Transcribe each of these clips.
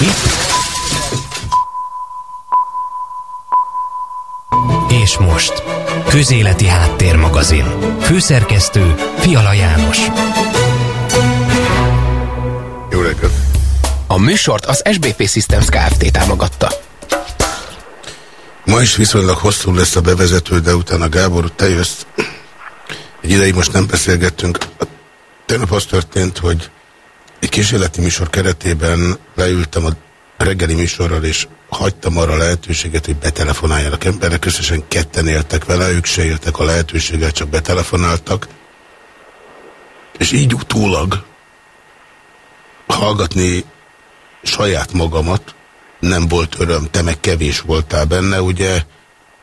Mi? És most, Közéleti Háttérmagazin. Főszerkesztő Fiala János. Jó reggelt! A műsort az SBP Systems Kft. támogatta. Ma is viszonylag hosszú lesz a bevezető, de utána Gábor, te jössz. Egy ideig most nem beszélgettünk. Tegnap az történt, hogy egy kísérleti műsor keretében leültem a reggeli műsorral, és hagytam arra lehetőséget, hogy betelefonáljanak emberek. Összesen ketten éltek vele, ők se éltek a lehetőséggel, csak betelefonáltak. És így utólag hallgatni saját magamat nem volt öröm, te meg kevés voltál benne, ugye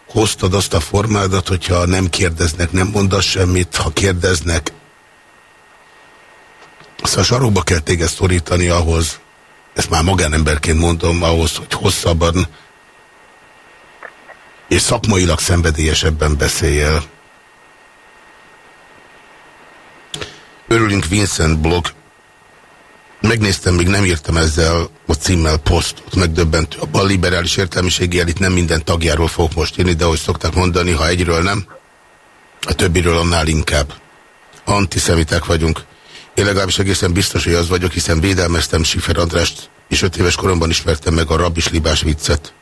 hoztad azt a formádat, hogyha nem kérdeznek, nem mondasz semmit, ha kérdeznek, Szóval sarokba kell téged szorítani ahhoz, ezt már magánemberként mondom, ahhoz, hogy hosszabban és szakmailag szenvedélyesebben beszéljél. Örülünk Vincent blog. Megnéztem, még nem írtam ezzel a címmel posztot, megdöbbentő. A liberális értelmiségi elit nem minden tagjáról fogok most írni, de ahogy szokták mondani, ha egyről nem, a többiről annál inkább. Antiszemiták vagyunk. Én legalábbis egészen biztos, hogy az vagyok, hiszen védelmeztem Sifer Andrást, és öt éves koromban ismertem meg a rabis libás viccet.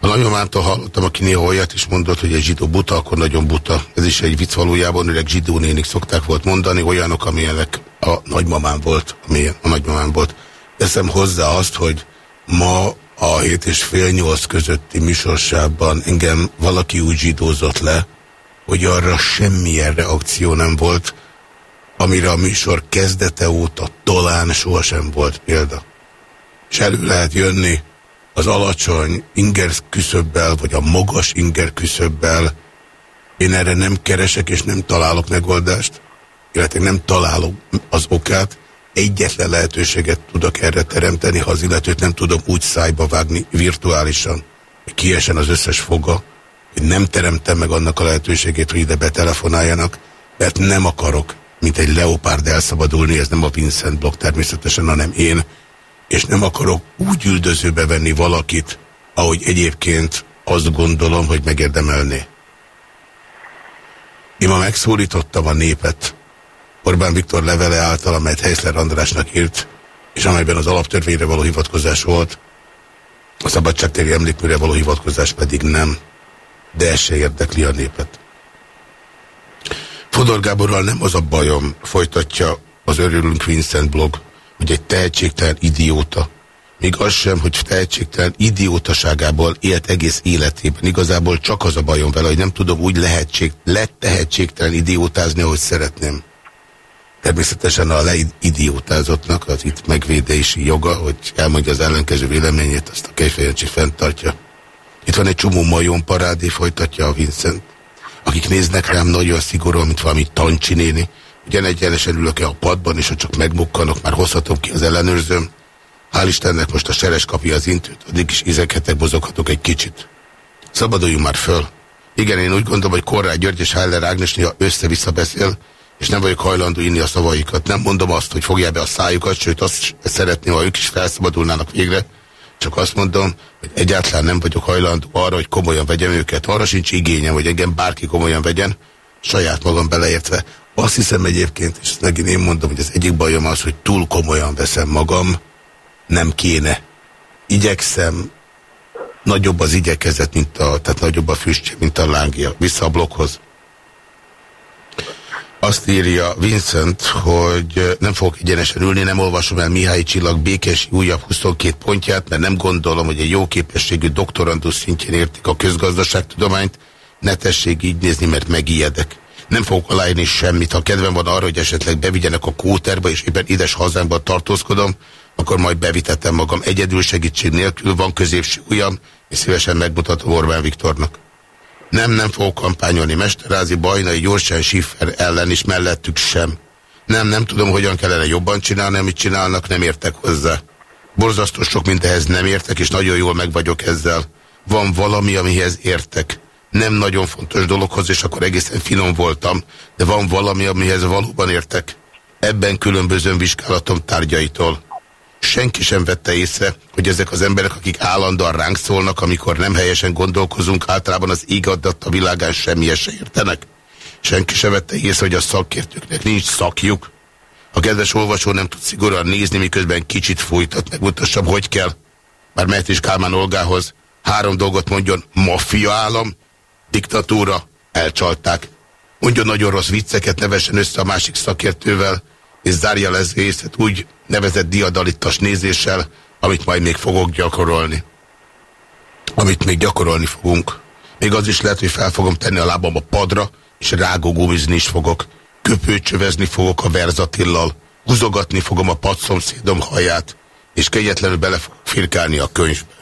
A nagymamámtól hallottam, aki néha olyat is mondott, hogy egy zsidó buta, akkor nagyon buta. Ez is egy vicc valójában, öreg zsidó nénik szokták volt mondani, olyanok, amilyenek a nagymamám volt, amilyen a nagymamám volt. Teszem hozzá azt, hogy ma a 7 és fél 8 közötti műsorsában engem valaki úgy zsidózott le, hogy arra semmilyen reakció nem volt, amire a műsor kezdete óta talán sohasem volt példa. És elő lehet jönni az alacsony inger küszöbbel, vagy a magas inger küszöbbel. Én erre nem keresek, és nem találok megoldást, illetve nem találok az okát. Egyetlen lehetőséget tudok erre teremteni, ha az illetőt nem tudom úgy szájba vágni virtuálisan, hogy kiesen az összes foga, hogy nem teremtem meg annak a lehetőségét, hogy ide betelefonáljanak, mert nem akarok mint egy leopárd elszabadulni, ez nem a Vincent blog természetesen, hanem én, és nem akarok úgy üldözőbe venni valakit, ahogy egyébként azt gondolom, hogy megérdemelné. Én ma megszólítottam a népet Orbán Viktor levele által, amelyet Heisler Andrásnak írt, és amelyben az alaptörvényre való hivatkozás volt, a szabadságtéri emlékműre való hivatkozás pedig nem, de ez se érdekli a népet. Fodor Gáborral nem az a bajom, folytatja az Örülünk Vincent blog, hogy egy tehetségtelen idióta, még az sem, hogy tehetségtelen idiótaságából élt egész életében. Igazából csak az a bajom vele, hogy nem tudom úgy lehetség, lett tehetségtelen idiótázni, ahogy szeretném. Természetesen a leidiótázottnak az itt megvédési joga, hogy elmondja az ellenkező véleményét, azt a Kejfejancsi fenntartja. Itt van egy csomó majom parádé, folytatja a Vincent akik néznek rám nagyon szigorúan, mint valami tancsi néni. Ugyan egyenesen ülök-e a padban, és ha csak megmukkanok, már hozhatom ki az ellenőrzőm. Hál' Istennek most a seres kapja az intőt, addig is izekhetek, bozoghatok egy kicsit. Szabaduljunk már föl. Igen, én úgy gondolom, hogy Korrád György és Heller Ágnes néha össze-vissza beszél, és nem vagyok hajlandó inni a szavaikat. Nem mondom azt, hogy fogják be a szájukat, sőt azt szeretném, ha ők is felszabadulnának végre, csak azt mondom, hogy egyáltalán nem vagyok hajlandó arra, hogy komolyan vegyem őket. Arra sincs igényem, hogy engem bárki komolyan vegyen, saját magam beleértve. Azt hiszem egyébként, és ezt megint én mondom, hogy az egyik bajom az, hogy túl komolyan veszem magam, nem kéne. Igyekszem, nagyobb az igyekezet, mint a, tehát nagyobb a füstje, mint a lángja. Vissza a blokkhoz. Azt írja Vincent, hogy nem fogok egyenesen ülni, nem olvasom el Mihály Csillag békés újabb 22 pontját, mert nem gondolom, hogy egy jó képességű doktorandus szintjén értik a közgazdaságtudományt. Ne tessék így nézni, mert megijedek. Nem fogok aláírni semmit. Ha kedvem van arra, hogy esetleg bevigyenek a kóterba, és éppen ides hazánkban tartózkodom, akkor majd bevitettem magam egyedül segítség nélkül, van középső ujjam, és szívesen megmutatom Orbán Viktornak. Nem, nem fogok kampányolni Mesterázi, Bajnai, Gyorsan, Schiffer ellen is mellettük sem. Nem, nem tudom, hogyan kellene jobban csinálni, amit csinálnak, nem értek hozzá. Borzasztó sok mindenhez nem értek, és nagyon jól meg vagyok ezzel. Van valami, amihez értek. Nem nagyon fontos dologhoz, és akkor egészen finom voltam, de van valami, amihez valóban értek. Ebben különböző vizsgálatom tárgyaitól. Senki sem vette észre, hogy ezek az emberek, akik állandóan ránk szólnak, amikor nem helyesen gondolkozunk, általában az ég a világán semmi se értenek. Senki sem vette észre, hogy a szakértőknek nincs szakjuk. A kedves olvasó nem tud szigorúan nézni, miközben kicsit folytat, megmutassam, hogy kell. Már mehet is Kálmán Olgához. Három dolgot mondjon, maffia állam, diktatúra, elcsalták. Mondjon nagyon rossz vicceket, nevesen össze a másik szakértővel, és zárja le ez részet úgy nevezett diadalittas nézéssel, amit majd még fogok gyakorolni. Amit még gyakorolni fogunk. Még az is lehet, hogy fel fogom tenni a lábam a padra, és rágógumizni is fogok. Köpőcsövezni fogok a verzatillal, húzogatni fogom a padszomszédom haját, és kegyetlenül bele fogok firkálni a könyvbe.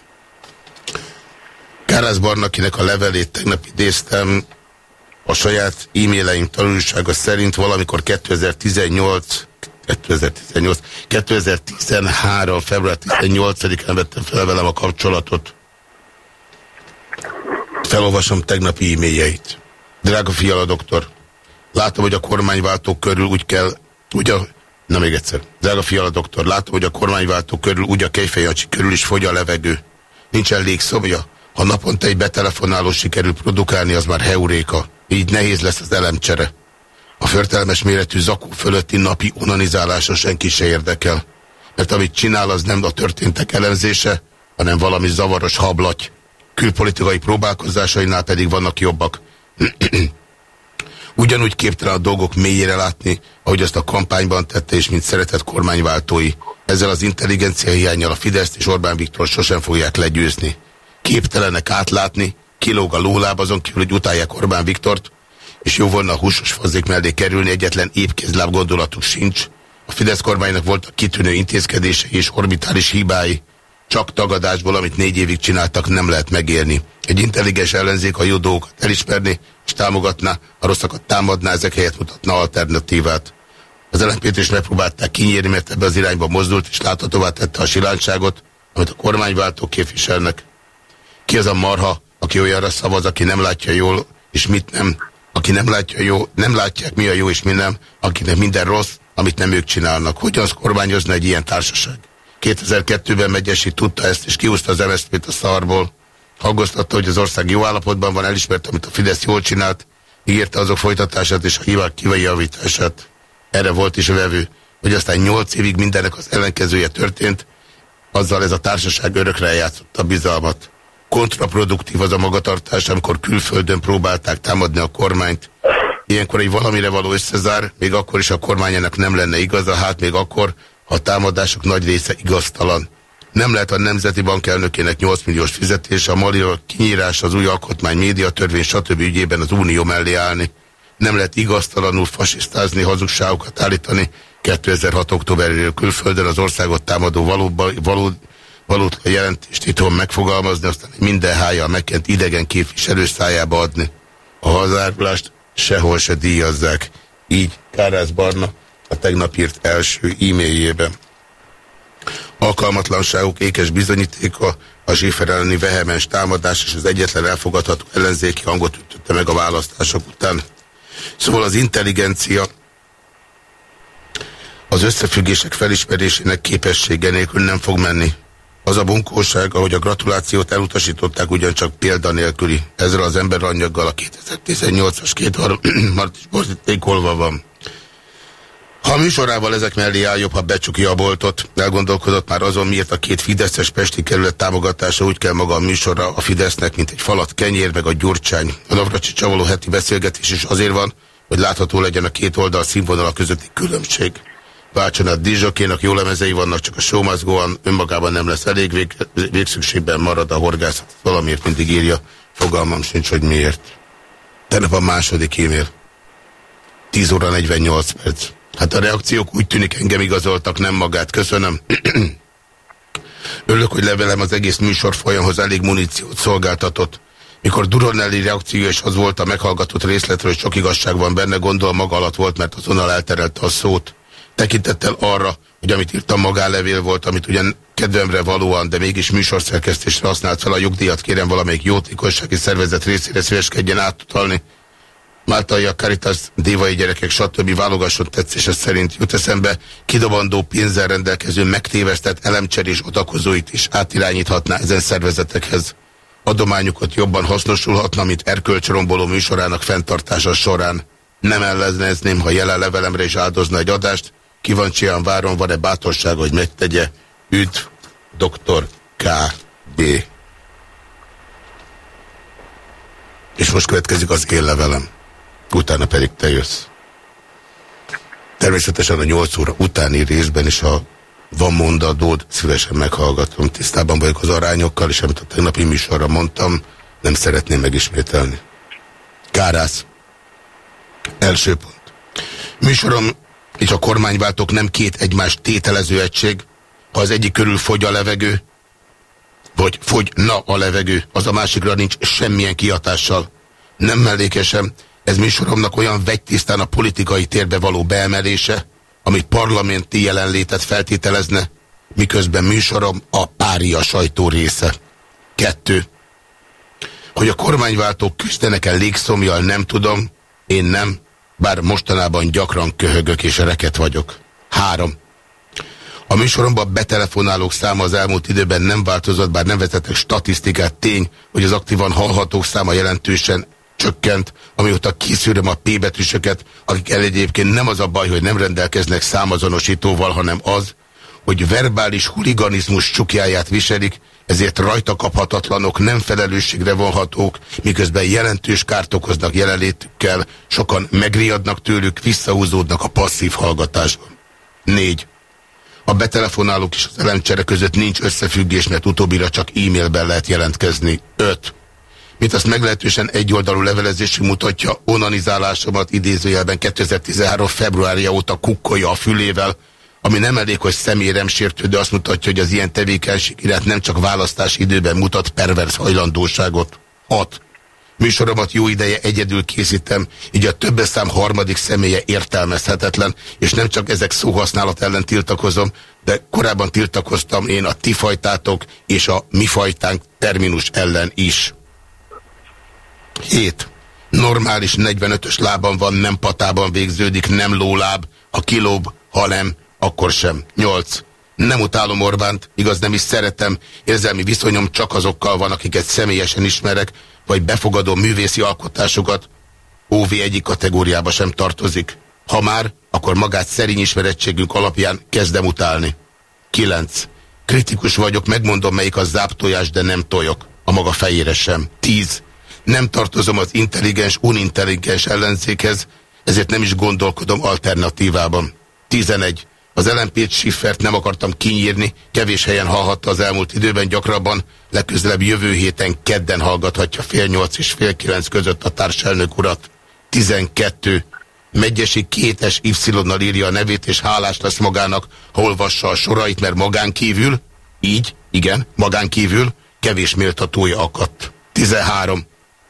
Kárász Barnakinek a levelét tegnap idéztem, a saját e-maileim tanulsága szerint valamikor 2018 2018 2013. február 18-án vettem fel velem a kapcsolatot. Felolvasom tegnapi e-mailjeit. Drága fiala doktor, látom, hogy a kormányváltók körül úgy kell, úgy a, na még egyszer. Drága fiala doktor, látom, hogy a kormányváltók körül úgy a kejfejacsi körül is fogy a levegő. Elég szobja. Ha naponta egy betelefonáló sikerül produkálni, az már heuréka. Így nehéz lesz az elemcsere. A förtelmes méretű zakó fölötti napi onanizálása senki se érdekel. Mert amit csinál, az nem a történtek elemzése, hanem valami zavaros hablaty. Külpolitikai próbálkozásainál pedig vannak jobbak. Ugyanúgy képtelen a dolgok mélyére látni, ahogy azt a kampányban tette, és mint szeretett kormányváltói. Ezzel az intelligencia hiányjal a Fideszt és Orbán Viktor sosem fogják legyőzni. Képtelenek átlátni, kilóg a lóláb azon kívül, hogy utálják Orbán Viktort, és jó volna a húsos fazzék mellé kerülni, egyetlen épkézláb gondolatuk sincs. A Fidesz kormánynak voltak kitűnő intézkedései és orbitális hibái. Csak tagadásból, amit négy évig csináltak, nem lehet megérni. Egy intelligens ellenzék a jó dolgokat elismerni, és támogatná, a rosszakat támadná, ezek helyett mutatna alternatívát. Az lnp is megpróbálták kinyírni, mert ebbe az irányba mozdult, és láthatóvá tette a silánságot, amit a kormányváltók képviselnek. Ki az a marha, aki olyanra szavaz, aki nem látja jól, és mit nem, aki nem látja jó, nem látják mi a jó és mi nem, akinek minden rossz, amit nem ők csinálnak. Hogyan kormányozna egy ilyen társaság? 2002-ben Megyesi tudta ezt, és kiúzta az MSZP-t a szarból. Hangoztatta, hogy az ország jó állapotban van, elismerte, amit a Fidesz jól csinált, ígérte azok folytatását és a hívák kivajavítását. Erre volt is a vevő, hogy aztán nyolc évig mindennek az ellenkezője történt, azzal ez a társaság örökre eljátszotta a bizalmat kontraproduktív az a magatartás, amikor külföldön próbálták támadni a kormányt. Ilyenkor egy valamire való összezár, még akkor is a kormányának nem lenne igaza, hát még akkor, ha a támadások nagy része igaztalan. Nem lehet a Nemzeti Bank elnökének 8 milliós fizetés, a Malira kinyírás, az új alkotmány, médiatörvény, stb. ügyében az Unió mellé állni. Nem lehet igaztalanul fasisztázni, hazugságokat állítani. 2006. októberéről külföldön az országot támadó valóban, való, valótlan jelentést itthon megfogalmazni, aztán minden hája megkent idegen képviselő szájába adni. A hazárulást sehol se díjazzák. Így Kárász Barna a tegnap írt első e-mailjében. Alkalmatlanságok ékes bizonyítéka, a Zsifer elleni vehemens támadás és az egyetlen elfogadható ellenzéki hangot ütötte meg a választások után. Szóval az intelligencia az összefüggések felismerésének képessége nélkül nem fog menni. Az a bunkóság, ahogy a gratulációt elutasították, ugyancsak példanélküli. Ezzel az emberanyaggal a 2018-as két martis borítékolva van. Ha a műsorával ezek mellé áll jobb, ha becsukja a boltot, elgondolkodott már azon, miért a két Fideszes Pesti kerület támogatása úgy kell maga a műsorra a Fidesznek, mint egy falat kenyér, meg a gyurcsány. A Navracsi Csavaló heti beszélgetés is azért van, hogy látható legyen a két oldal színvonala közötti különbség váltson a Dizsokénak jó lemezei vannak, csak a show must önmagában nem lesz elég, vég, végszükségben marad a horgászat, valamiért mindig írja, fogalmam sincs, hogy miért. Tegnap a második e-mail. 10 óra 48 perc. Hát a reakciók úgy tűnik engem igazoltak, nem magát. Köszönöm. Örülök, hogy levelem az egész műsor folyamhoz elég muníciót szolgáltatott. Mikor Duronelli reakció és az volt a meghallgatott részletről, hogy sok igazság van benne, gondol maga alatt volt, mert azonnal elterelte a szót tekintettel arra, hogy amit írtam magálevél volt, amit ugyan kedvemre valóan, de mégis műsorszerkesztésre használt fel a jogdíjat, kérem valamelyik jótékonysági szervezet részére szíveskedjen átutalni. Máltai, Caritas, dévai gyerekek, stb. válogasson tetszése szerint jut eszembe, kidobandó pénzzel rendelkező megtévesztett elemcserés odakozóit is átirányíthatná ezen szervezetekhez. Adományukat jobban hasznosulhatna, mint erkölcsromboló műsorának fenntartása során. Nem ellenezném, ha jelen levelemre is áldozna egy adást, kíváncsian várom, van-e bátorsága, hogy megtegye. Üdv, dr. K.B. És most következik az én levelem. Utána pedig te jössz. Természetesen a 8 óra utáni részben is, ha van mondadód, szívesen meghallgatom. Tisztában vagyok az arányokkal, és amit a tegnapi műsorra mondtam, nem szeretném megismételni. Kárász. Első pont. Műsorom és a kormányváltók nem két egymás tételező egység. Ha az egyik körül fogy a levegő, vagy fogyna a levegő, az a másikra nincs semmilyen kiatással. Nem mellékesem, ez műsoromnak olyan vegytisztán a politikai térbe való beemelése, ami parlamenti jelenlétet feltételezne, miközben műsorom a pária sajtó része. Kettő. Hogy a kormányváltók küzdenek-e légszomjal, nem tudom, én nem, bár mostanában gyakran köhögök és reket vagyok. Három. A műsoromban betelefonálók száma az elmúlt időben nem változott, bár nem vezetek statisztikát. Tény, hogy az aktívan hallhatók száma jelentősen csökkent, amióta kiszűröm a P betűsöket, akik el egyébként nem az a baj, hogy nem rendelkeznek számazonosítóval, hanem az, hogy verbális huliganizmus csukjáját viselik, ezért rajta kaphatatlanok, nem felelősségre vonhatók, miközben jelentős kárt okoznak jelenlétükkel, sokan megriadnak tőlük, visszahúzódnak a passzív hallgatásban. 4. A betelefonálók és az elemcsere között nincs összefüggés, mert utóbbira csak e-mailben lehet jelentkezni. 5 mint azt meglehetősen egyoldalú levelezésű mutatja, onanizálásomat idézőjelben 2013. februárja óta kukkolja a fülével, ami nem elég, hogy személyem sértő, de azt mutatja, hogy az ilyen tevékenység iránt nem csak választás időben mutat pervers hajlandóságot. 6. Műsoromat jó ideje egyedül készítem, így a többes szám harmadik személye értelmezhetetlen, és nem csak ezek szóhasználat ellen tiltakozom, de korábban tiltakoztam én a ti fajtátok és a mi fajtánk terminus ellen is. 7. Normális 45-ös lábam van, nem patában végződik, nem lóláb. Ha kilób, ha nem, akkor sem. 8. Nem utálom Orbánt, igaz nem is szeretem, érzelmi viszonyom csak azokkal van, akiket személyesen ismerek, vagy befogadom művészi alkotásokat. OV egyik kategóriába sem tartozik. Ha már, akkor magát szerény ismerettségünk alapján kezdem utálni. 9. Kritikus vagyok, megmondom melyik a záptojás, de nem tojok. A maga fejére sem. 10 nem tartozom az intelligens, unintelligens ellenzékhez, ezért nem is gondolkodom alternatívában. 11. Az LMP-t Schiffert nem akartam kinyírni, kevés helyen hallhatta az elmúlt időben gyakrabban, legközelebb jövő héten kedden hallgathatja fél nyolc és fél kilenc között a társelnök urat. 12. Megyesi kétes Y-nal írja a nevét, és hálás lesz magának, ha olvassa a sorait, mert magán kívül, így, igen, magán kívül, kevés méltatója akadt. 13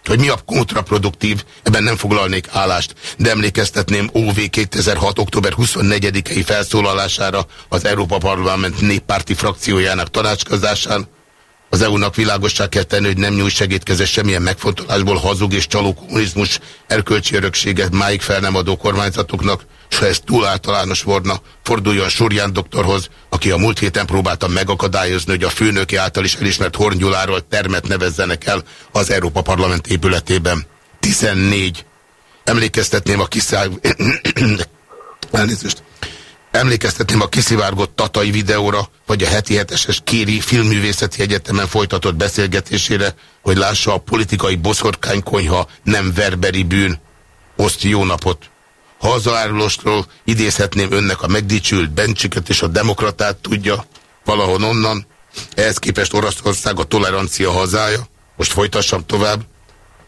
hogy mi a kontraproduktív, ebben nem foglalnék állást, de emlékeztetném OV 2006. október 24-i felszólalására az Európa Parlament néppárti frakciójának tanácskozásán. Az EU-nak világossá kell tenni, hogy nem nyújt segítkezés semmilyen megfontolásból hazug és csaló kommunizmus erkölcsi örökséget máig fel nem adó kormányzatoknak, és ha ez túl általános volna, forduljon Surján doktorhoz, aki a múlt héten próbálta megakadályozni, hogy a főnöki által is elismert Horngyuláról termet nevezzenek el az Európa Parlament épületében. 14. Emlékeztetném a kiszág... Elnézést. Emlékeztetném a kiszivárgott tatai videóra, vagy a heti heteses Kéri Filmművészeti Egyetemen folytatott beszélgetésére, hogy lássa a politikai boszorkánykonyha nem verberi bűn. Oszt jó napot! Hazaárulósról idézhetném önnek a megdicsült Bencsiket és a demokratát tudja, valahon onnan. Ehhez képest Oroszország a tolerancia hazája. Most folytassam tovább.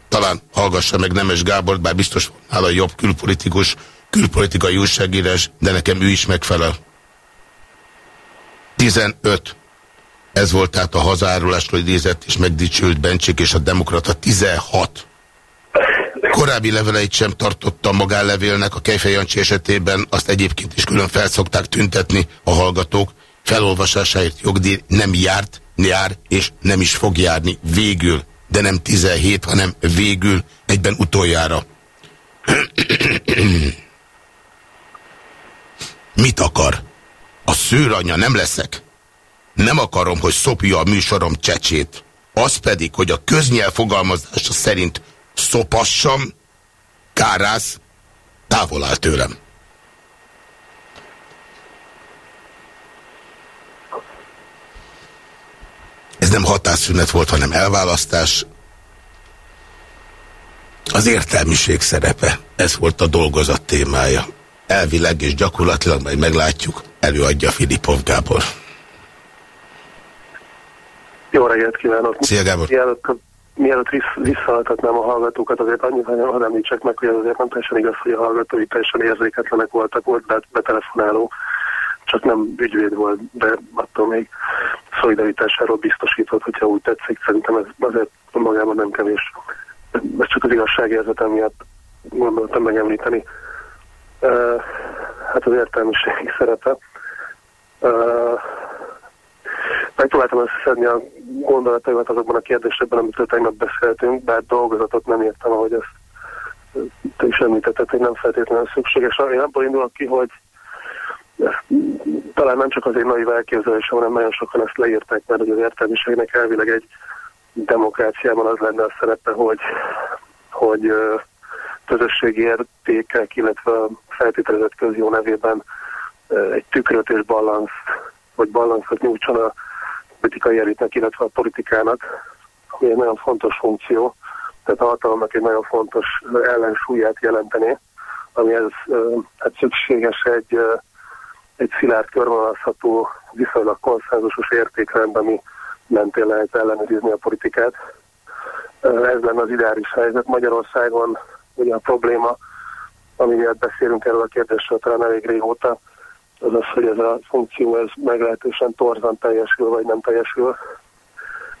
Talán hallgassa meg Nemes Gábort, bár biztos nála jobb külpolitikus, külpolitikai újságírás, de nekem ő is megfelel. 15. Ez volt tehát a hazárulásról idézett és megdicsült Bencsik és a demokrata 16. Korábbi leveleit sem tartotta magánlevélnek, a Kejfej esetében azt egyébként is külön felszokták tüntetni a hallgatók. Felolvasásáért jogdíj nem járt, jár és nem is fog járni végül, de nem 17, hanem végül, egyben utoljára. Mit akar? A szőranya nem leszek. Nem akarom, hogy szopja a műsorom csecsét. Az pedig, hogy a köznyelv fogalmazása szerint szopassam, kárász, távol áll tőlem. Ez nem hatásszünet volt, hanem elválasztás. Az értelmiség szerepe, ez volt a dolgozat témája. Elvileg és gyakorlatilag majd meglátjuk, előadja Filipov Gábor. Jó reggelt kívánok! Szia Gábor! Mielőtt, mielőtt vissz, visszaadhatnám a hallgatókat, azért annyit hadd említsek meg, hogy ez azért nem teljesen igaz, hogy a hallgatói teljesen érzéketlenek voltak, volt be, betelefonáló, csak nem ügyvéd volt, de attól még szolidaritásáról biztosított, hogyha úgy tetszik, szerintem ez azért magában nem kevés. Ez csak az igazságérzetem miatt gondoltam megemlíteni. Hát az értelmiség szerepe. Uh, megpróbáltam összeszedni a gondolataimat azokban a kérdésekben, amitől tegnap beszéltünk, bár dolgozatot nem értem, ahogy ezt te is említetted, hogy nem feltétlenül szükséges. Én abból indulok ki, hogy talán nem csak az én naiv elképzelésem, hanem nagyon sokan ezt leírták, mert az értelmiségnek elvileg egy demokráciában az lenne a szerepe, hogy, hogy közösségi értékek, illetve a feltételezett közjó nevében egy tükröt és balanszt, vagy balanszot nyújtson a politikai elitnek, illetve a politikának, ami egy nagyon fontos funkció, tehát a hatalomnak egy nagyon fontos ellensúlyát jelenteni, amihez hát szükséges egy, egy szilárd körvonalazható, viszonylag konszenzusos értékrend, ami mentén lehet ellenőrizni a politikát. Ez lenne az ideális helyzet. Magyarországon ugye a probléma, ami miatt beszélünk erről a kérdésről talán elég régóta, az az, hogy ez a funkció ez meglehetősen torzan teljesül, vagy nem teljesül.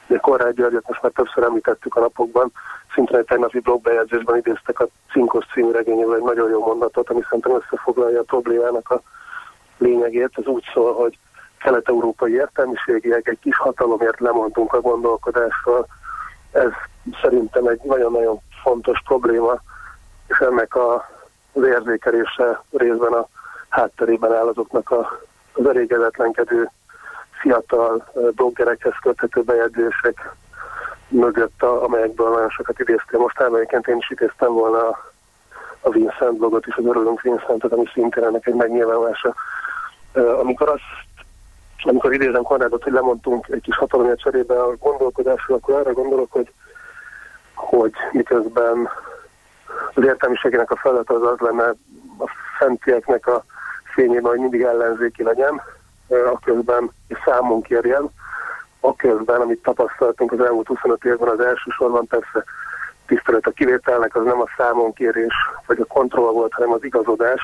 De Korrágy Györgyöt most már többször említettük a napokban, szintén egy tegnapi blogbejegyzésben idéztek a Cinkos című regényével egy nagyon jó mondatot, ami szerintem összefoglalja a problémának a lényegét. Ez úgy szól, hogy kelet-európai értelmiségiek egy kis hatalomért lemondunk a gondolkodásról. Ez szerintem egy nagyon-nagyon fontos probléma, és ennek a, az érzékelése részben a hátterében áll azoknak a, az elégedetlenkedő fiatal bloggerekhez köthető bejegyzések mögött, amelyekből nagyon sokat idéztél. Most elmegyként én is idéztem volna a Vincent blogot is, az Örülünk Vincentet, ami szintén ennek egy megnyilvánulása. Amikor azt amikor idézem Konrádot, hogy lemondtunk egy kis hatalomért cserébe a gondolkodásról, akkor arra gondolok, hogy, hogy miközben az értelmiségének a feladat az az lenne a fentieknek a fényében, hogy mindig ellenzéki legyen, aközben számon kérjen, aközben, amit tapasztaltunk az elmúlt 25 évben, az elsősorban persze tisztelet a kivételnek, az nem a számonkérés vagy a kontroll volt, hanem az igazodás,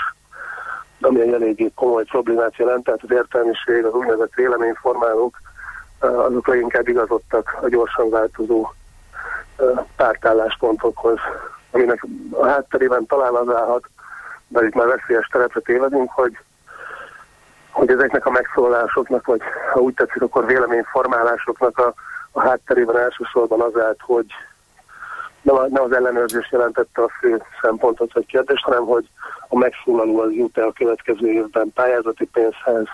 ami egy eléggé komoly problémát jelent, tehát az értelmiség, az úgynevezett véleményformálók, azok leginkább igazodtak a gyorsan változó pártálláspontokhoz, aminek a hátterében talán az állhat, de itt már veszélyes terepre tévedünk, hogy, hogy ezeknek a megszólalásoknak, vagy ha úgy tetszik, akkor véleményformálásoknak a, a hátterében elsősorban az állt, hogy nem, a, nem az ellenőrzés jelentette a fő szempontot vagy kérdést, hanem hogy a megszólaló az jut-e a következő évben pályázati pénzhez,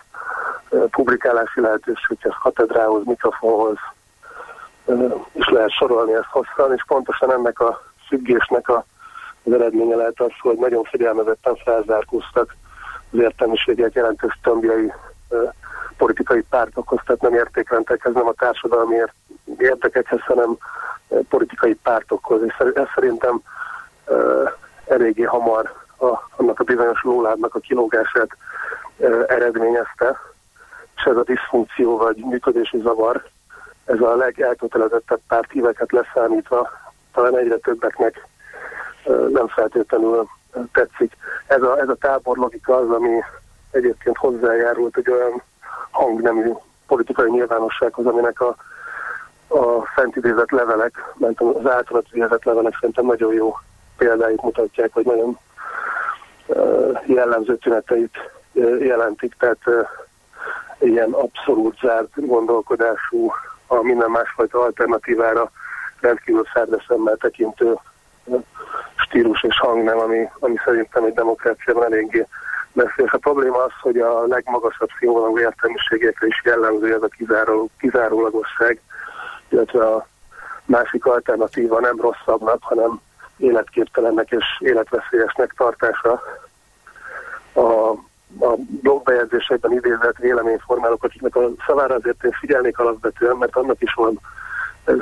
publikálási lehetőséghez, katedrához, mikrofonhoz, és lehet sorolni ezt hosszan, és pontosan ennek a függésnek a az eredménye lehet az, hogy nagyon figyelmezetten felzárkóztak az értelmiségek jelentős tömbjei politikai pártokhoz, tehát nem értékrendekhez, nem a társadalmi érdekekhez, hanem politikai pártokhoz. És ez szerintem eléggé hamar a, annak a bizonyos lóládnak a kilógását eredményezte, és ez a diszfunkció vagy működési zavar, ez a legelkötelezettebb pártíveket leszámítva talán egyre többeknek nem feltétlenül tetszik. Ez a, ez a tábor logika az, ami egyébként hozzájárult egy olyan hangnemű politikai nyilvánossághoz, aminek a, a fent idézett levelek, mert az általat idézett levelek szerintem nagyon jó példáit mutatják, vagy nagyon jellemző tüneteit jelentik, tehát ilyen abszolút zárt gondolkodású, a minden másfajta alternatívára rendkívül szerdeszemmel tekintő stílus és hang nem, ami, ami szerintem egy demokráciában eléggé beszél. A probléma az, hogy a legmagasabb színvonalú értelmiségekre is jellemző ez a kizáró, kizárólagosság, illetve a másik alternatíva nem rosszabbnak, hanem életképtelennek és életveszélyesnek tartása. A, a blogbejegyzésekben idézett véleményformálók, akiknek a szavára azért én figyelnék alapvetően, mert annak is van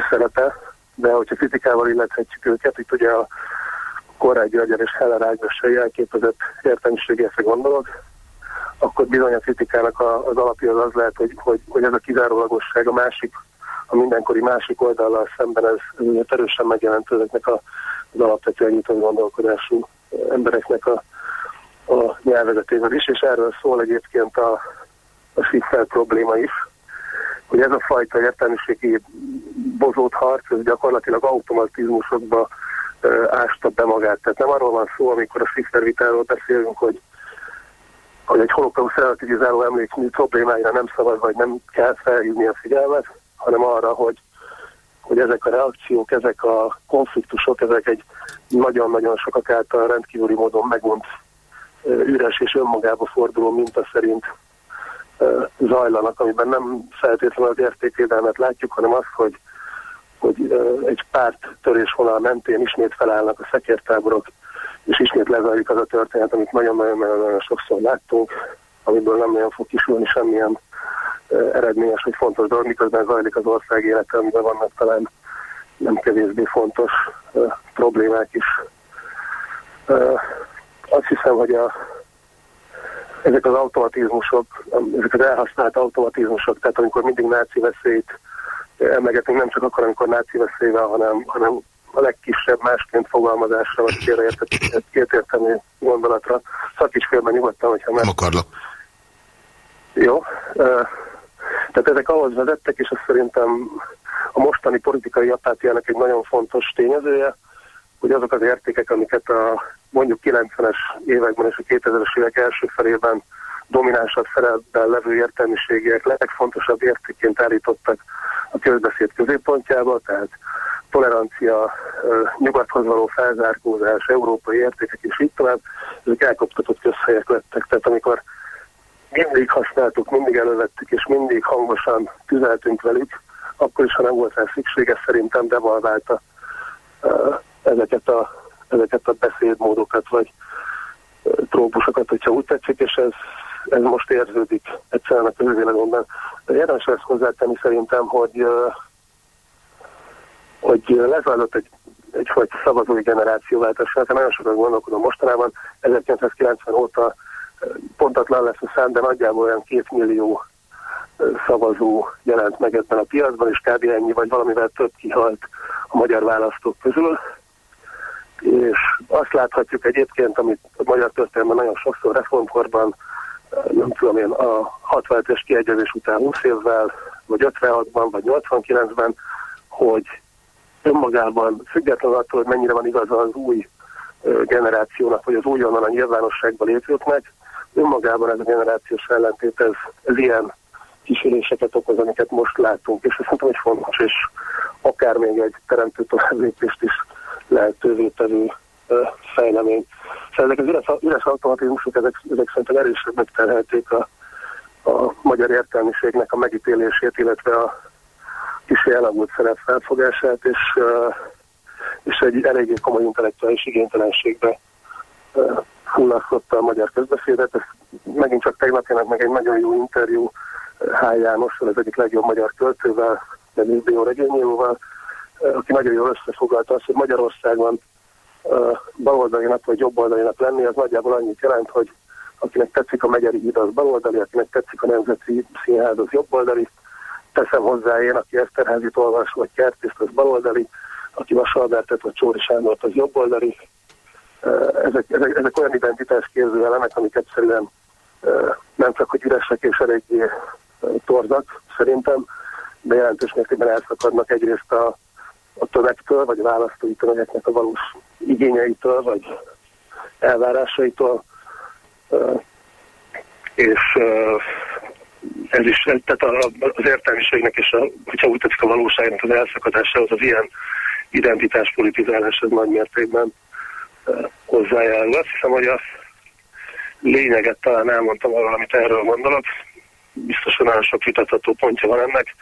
szerepe, de hogyha kritikával illethetjük őket, itt ugye a Korrágy Györgyer és Heller Ágnesre elképezett értelmiségekre gondolok, akkor bizony a kritikának az alapja az, az lehet, hogy, hogy, hogy ez a kizárólagosság a másik, a mindenkori másik oldallal szemben ez, ez erősen megjelent ezeknek a, az alapvetően nyitott gondolkodású embereknek a, a nyelvezetében is, és erről szól egyébként a, a Schiffer probléma is, hogy ez a fajta értelmiségi bozót harc, ez gyakorlatilag automatizmusokba ásta be magát. Tehát nem arról van szó, amikor a Schiffer vitáról beszélünk, hogy, hogy egy holokauszt relativizáló emlékmű problémáira nem szabad, vagy nem kell felhívni a figyelmet, hanem arra, hogy, hogy ezek a reakciók, ezek a konfliktusok, ezek egy nagyon-nagyon sokak által rendkívüli módon megmond üres és önmagába forduló minta szerint zajlanak, amiben nem feltétlenül az értékvédelmet látjuk, hanem az, hogy hogy egy párt törésvonal mentén ismét felállnak a szekértáborok, és ismét lezajlik az a történet, amit nagyon-nagyon sokszor láttunk, amiből nem nagyon fog kisülni semmilyen eredményes vagy fontos dolog, miközben zajlik az ország élete, amiben vannak talán nem kevésbé fontos problémák is. Azt hiszem, hogy a, ezek az automatizmusok, ezek az elhasznált automatizmusok, tehát amikor mindig náci veszélyt emlegetünk nem csak akkor, amikor náci veszélyvel, hanem, hanem a legkisebb másként fogalmazásra, vagy kétértelmű gondolatra. Szakíts félben nyugodtan, hogyha nem. akarlak. Jó. Tehát ezek ahhoz vezettek, és ez szerintem a mostani politikai apátiának egy nagyon fontos tényezője, hogy azok az értékek, amiket a mondjuk 90-es években és a 2000-es évek első felében dominánsabb szerepben levő értelmiségiek legfontosabb értékként állítottak a közbeszéd középpontjába, tehát tolerancia, nyugathoz való felzárkózás, európai értékek és így tovább, ezek elkoptatott közhelyek lettek. Tehát amikor mindig használtuk, mindig elővettük, és mindig hangosan tüzeltünk velük, akkor is, ha nem volt rá szüksége, szerintem devalválta ezeket a, ezeket a beszédmódokat, vagy trópusokat, hogyha úgy tetszik, és ez ez most érződik egyszerűen a közvéleményben. Érdemes lesz hozzátenni szerintem, hogy, hogy lezajlott egy egyfajta szavazói generációváltás. Hát nagyon sokat gondolkodom mostanában, 1990 óta pontatlan lesz a szám, de nagyjából olyan két millió szavazó jelent meg ebben a piacban, és kb. ennyi, vagy valamivel több kihalt a magyar választók közül. És azt láthatjuk egyébként, amit a magyar történelemben nagyon sokszor reformkorban nem tudom én, a 67-es kiegyezés után 20 évvel, vagy 56-ban, vagy 89-ben, hogy önmagában, függetlenül attól, hogy mennyire van igaza az új generációnak, vagy az újonnan a nyilvánosságban lépőknek, önmagában ez a generációs ellentét, ez, ez ilyen kíséréseket okoz, amiket most látunk, és ez szerintem egy fontos, és akár még egy teremtő továbblépést is lehetővé tevő fejlemény. Szóval ezek az üres, üres automatizmusok, ezek, ezek szerintem erősen megterhelték a, a magyar értelmiségnek a megítélését, illetve a kis elavult szerep felfogását, és, és egy eléggé komoly intellektuális igénytelenségbe fullasztotta a magyar közbeszédet. Ez megint csak tegnap jelent meg egy nagyon jó interjú H. Jánossal, az egyik legjobb magyar költővel, Denis Bió regényíróval, aki nagyon jól összefoglalta azt, hogy Magyarországon baloldalinak vagy jobboldalinak lenni, az nagyjából annyit jelent, hogy akinek tetszik a Megyeri híd, az baloldali, akinek tetszik a Nemzeti Színház, az jobboldali. Teszem hozzá én, aki Eszterházit olvas, vagy Kertészt, az baloldali, aki Vasalbertet vagy Csóri Sándort, az jobboldali. Ezek, ezek, ezek olyan identitásképző elemek, amik egyszerűen nem csak hogy üresek és eléggé torzak, szerintem, de jelentős mértékben elszakadnak egyrészt a, a tömegtől, vagy a választói tömegeknek a valós igényeitől, vagy elvárásaitól, és ez is, tehát az értelmiségnek és a, hogyha úgy tetszik a valóságnak az elszakadásához az ilyen identitáspolitizálás az nagy mértékben hozzájárul. Azt hiszem, hogy a lényeget talán elmondtam arról, amit erről gondolok. Biztosan nagyon sok vitatható pontja van ennek,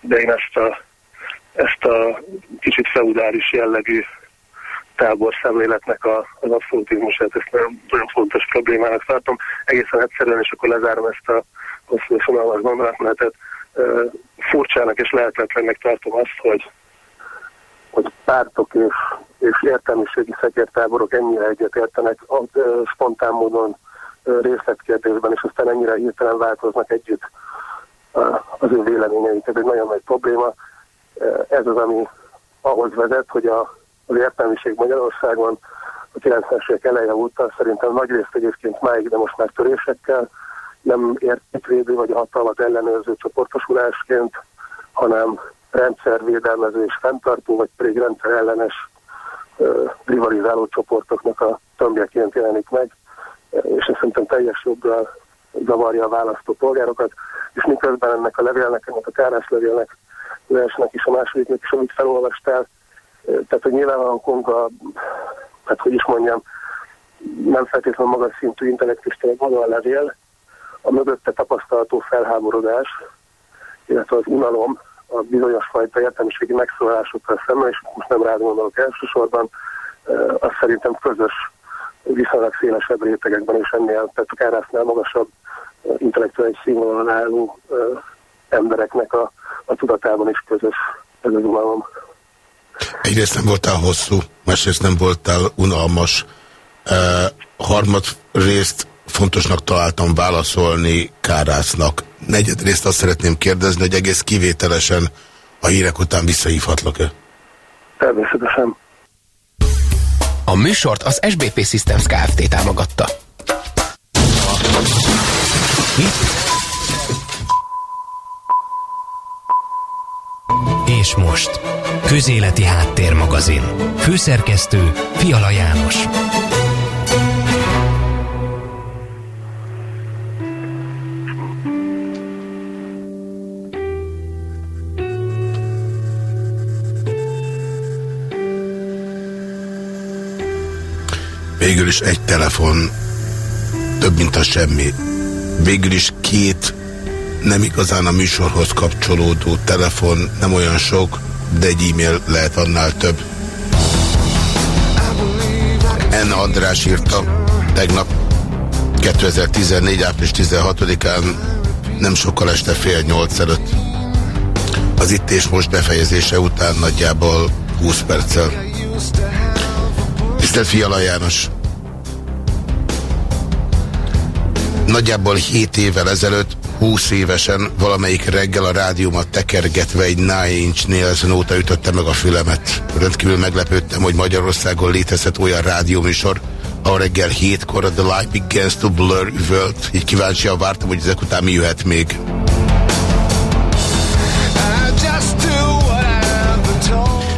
de én ezt a, ezt a kicsit feudális jellegű táborszemléletnek a, az abszolutizmusát, ezt nagyon, nagyon fontos problémának tartom. Egészen egyszerűen, és akkor lezárom ezt a hosszú és unalmas gondolatmenetet, furcsának és lehetetlennek tartom azt, hogy, hogy pártok és, és értelmiségi szekértáborok ennyire egyetértenek spontán módon részletkérdésben, és aztán ennyire hirtelen változnak együtt az ő véleményeik. Ez egy nagyon nagy probléma. Ez az, ami ahhoz vezet, hogy a, az értelmiség Magyarországon a 90-es évek eleje óta szerintem nagy részt egyébként máig, de most már törésekkel nem értékvédő vagy a hatalmat ellenőrző csoportosulásként, hanem rendszervédelmező és fenntartó, vagy pedig rendszerellenes rivalizáló csoportoknak a tömbjeként jelenik meg, és ez szerintem teljes joggal zavarja a választó polgárokat, és miközben ennek a levélnek, ennek a kárás elsőnek is, a másodiknek is, amit felolvastál, tehát, hogy nyilvánvalóan a, hát hogy is mondjam, nem feltétlenül magas szintű intellektustileg maga a levél, a mögötte tapasztalható felháborodás, illetve az unalom a bizonyos fajta értelmiségi megszólalásokkal szemben, és most nem rád gondolok elsősorban, az szerintem közös viszonylag szélesebb rétegekben és ennél, tehát a kárásznál magasabb intellektuális színvonalon álló embereknek a, a tudatában is közös ez az unalom. Egyrészt nem voltál hosszú, másrészt nem voltál unalmas. Uh, harmad részt fontosnak találtam válaszolni Kárásznak. Negyedrészt azt szeretném kérdezni, hogy egész kivételesen a hírek után visszahívhatlak-e? Természetesen. A műsort az SBP Systems Kft. támogatta. És most, Közéleti Háttérmagazin. Főszerkesztő Fiala János. Végül is egy telefon, több mint a semmi. Végül is két nem igazán a műsorhoz kapcsolódó telefon, nem olyan sok, de egy e-mail lehet annál több. N. András írta tegnap 2014. április 16-án nem sokkal este fél nyolc előtt. Az itt és most befejezése után nagyjából 20 perccel. Tisztelt Fiala János! Nagyjából 7 évvel ezelőtt, 20 évesen valamelyik reggel a rádiómat tekergetve egy Nine Inch Nails nóta ütötte meg a fülemet. Rendkívül meglepődtem, hogy Magyarországon létezhet olyan rádióműsor, a reggel hétkor a The Light Begins to Blur üvölt. Így kíváncsian vártam, hogy ezek után mi jöhet még.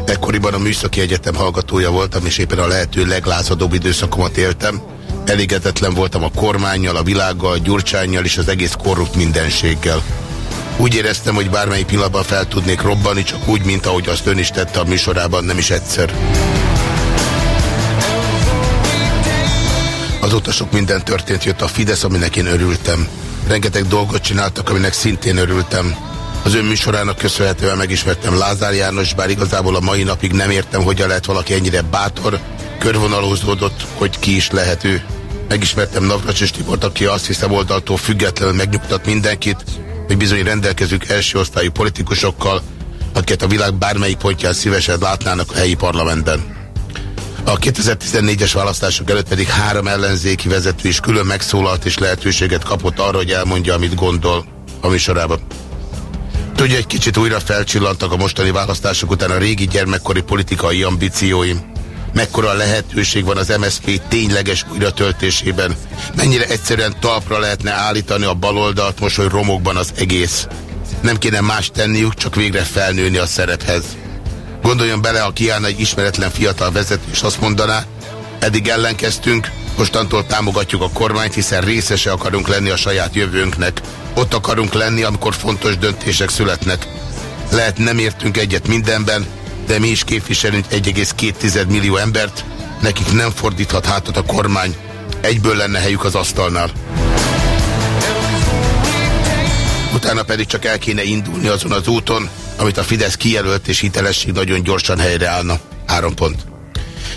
Ekkoriban a Műszaki Egyetem hallgatója voltam, és éppen a lehető leglázadóbb időszakomat éltem. Elégedetlen voltam a kormányjal, a világgal, a gyurcsányjal és az egész korrupt mindenséggel. Úgy éreztem, hogy bármely pillanatban fel tudnék robbani, csak úgy, mint ahogy azt ön is tette a műsorában, nem is egyszer. Azóta sok minden történt, jött a Fidesz, aminek én örültem. Rengeteg dolgot csináltak, aminek szintén örültem. Az ön műsorának köszönhetően megismertem Lázár János, bár igazából a mai napig nem értem, hogyan lehet valaki ennyire bátor, körvonalózódott, hogy ki is lehető. Megismertem Navracsis Tibort, aki azt hiszem oldaltól függetlenül megnyugtat mindenkit, hogy bizony rendelkezünk első osztályú politikusokkal, akiket a világ bármelyik pontján szívesen látnának a helyi parlamentben. A 2014-es választások előtt pedig három ellenzéki vezető is külön megszólalt és lehetőséget kapott arra, hogy elmondja, amit gondol a műsorában. Tudja, egy kicsit újra felcsillantak a mostani választások után a régi gyermekkori politikai ambícióim. Mekkora lehetőség van az MSZP tényleges újratöltésében. Mennyire egyszerűen talpra lehetne állítani a baloldalt most, hogy romokban az egész. Nem kéne más tenniük, csak végre felnőni a szerephez. Gondoljon bele, ha kiállna egy ismeretlen fiatal vezető, és azt mondaná, eddig ellenkeztünk, mostantól támogatjuk a kormányt, hiszen részese akarunk lenni a saját jövőnknek. Ott akarunk lenni, amikor fontos döntések születnek. Lehet nem értünk egyet mindenben, de mi is képviselünk 1,2 millió embert, nekik nem fordíthat hátat a kormány, egyből lenne helyük az asztalnál. Utána pedig csak el kéne indulni azon az úton, amit a Fidesz kijelölt és hitelesség nagyon gyorsan helyreállna. Három pont.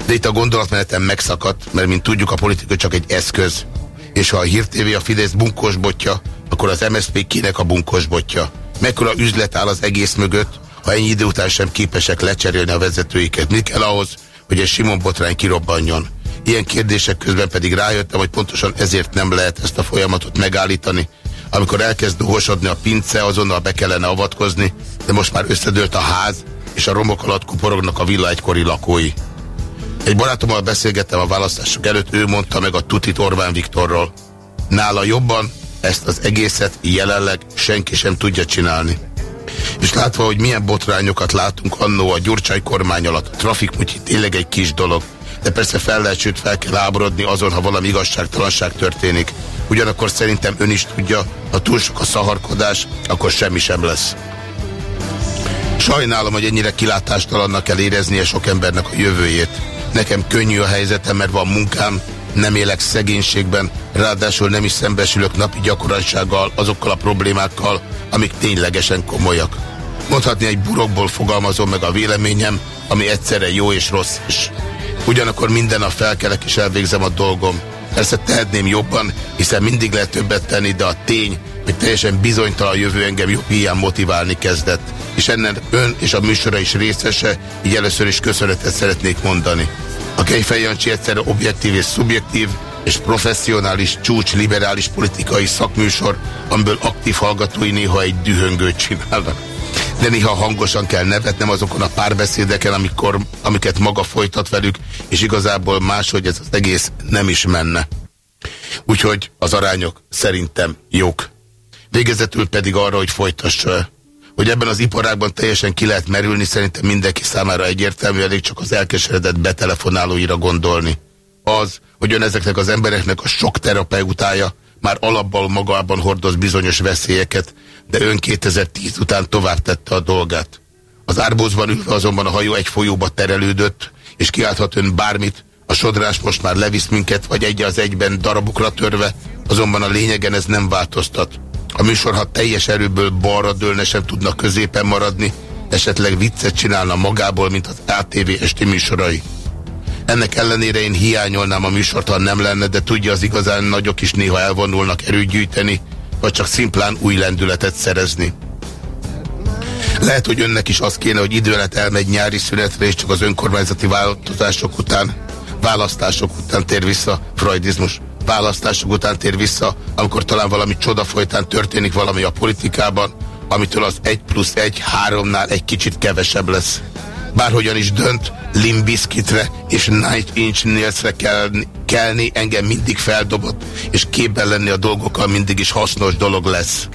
De itt a gondolatmenetem megszakadt, mert mint tudjuk a politika csak egy eszköz. És ha a Hír TV a Fidesz bunkosbotja, akkor az MSZP kinek a bunkosbotja? Mekkora üzlet áll az egész mögött, ha ennyi idő után sem képesek lecserélni a vezetőiket? Mi kell ahhoz, hogy egy Simon botrány kirobbanjon? Ilyen kérdések közben pedig rájöttem, hogy pontosan ezért nem lehet ezt a folyamatot megállítani. Amikor elkezd dohosodni a pince, azonnal be kellene avatkozni, de most már összedőlt a ház, és a romok alatt kuporognak a villa egykori lakói. Egy barátommal beszélgettem a választások előtt, ő mondta meg a tutit Orbán Viktorról. Nála jobban ezt az egészet jelenleg senki sem tudja csinálni. És látva, hogy milyen botrányokat látunk annó a Gyurcsány kormány alatt, a trafikmutyi tényleg egy kis dolog, de persze fel lehet, sőt fel kell áborodni azon, ha valami igazságtalanság történik. Ugyanakkor szerintem ön is tudja, ha túl sok a szaharkodás, akkor semmi sem lesz. Sajnálom, hogy ennyire kilátástalannak kell éreznie sok embernek a jövőjét. Nekem könnyű a helyzetem, mert van munkám, nem élek szegénységben, ráadásul nem is szembesülök napi gyakorlatsággal, azokkal a problémákkal, amik ténylegesen komolyak. Mondhatni egy burokból fogalmazom meg a véleményem, ami egyszerre jó és rossz is. Ugyanakkor minden nap felkelek és elvégzem a dolgom. Persze tehetném jobban, hiszen mindig lehet többet tenni, de a tény, hogy teljesen bizonytalan jövő engem jobb hiány motiválni kezdett. És ennek ön és a műsora is részese, így először is köszönetet szeretnék mondani. A Kejfej Jancsi egyszerre objektív és szubjektív, és professzionális, csúcs, liberális politikai szakműsor, amiből aktív hallgatói néha egy dühöngőt csinálnak. De néha hangosan kell nevetnem azokon a párbeszédeken, amikor, amiket maga folytat velük, és igazából máshogy ez az egész nem is menne. Úgyhogy az arányok szerintem jók. Végezetül pedig arra, hogy folytassa hogy ebben az iparágban teljesen ki lehet merülni, szerintem mindenki számára egyértelmű, elég csak az elkeseredett betelefonálóira gondolni. Az, hogy ön ezeknek az embereknek a sok terapeutája már alapból magában hordoz bizonyos veszélyeket, de ön 2010 után tovább tette a dolgát. Az árbózban ülve azonban a hajó egy folyóba terelődött, és kiálthat ön bármit, a sodrás most már levisz minket, vagy egy az egyben darabokra törve, azonban a lényegen ez nem változtat. A műsor, ha teljes erőből balra dőlne, sem tudna középen maradni, esetleg viccet csinálna magából, mint az ATV esti műsorai. Ennek ellenére én hiányolnám a műsort, ha nem lenne, de tudja, az igazán nagyok is néha elvonulnak erőt gyűjteni, vagy csak szimplán új lendületet szerezni. Lehet, hogy önnek is az kéne, hogy idő lett elmegy nyári szünetre, és csak az önkormányzati változások után, választások után tér vissza freudizmus választások után tér vissza, amikor talán valami csoda folytán történik valami a politikában, amitől az 1 plusz 1 háromnál egy kicsit kevesebb lesz. Bárhogyan is dönt, Limbiskitre és Night Inch Nails-re kell, kelni, engem mindig feldobott, és képben lenni a dolgokkal mindig is hasznos dolog lesz.